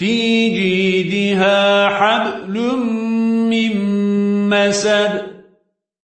في جيدها حبل من مسد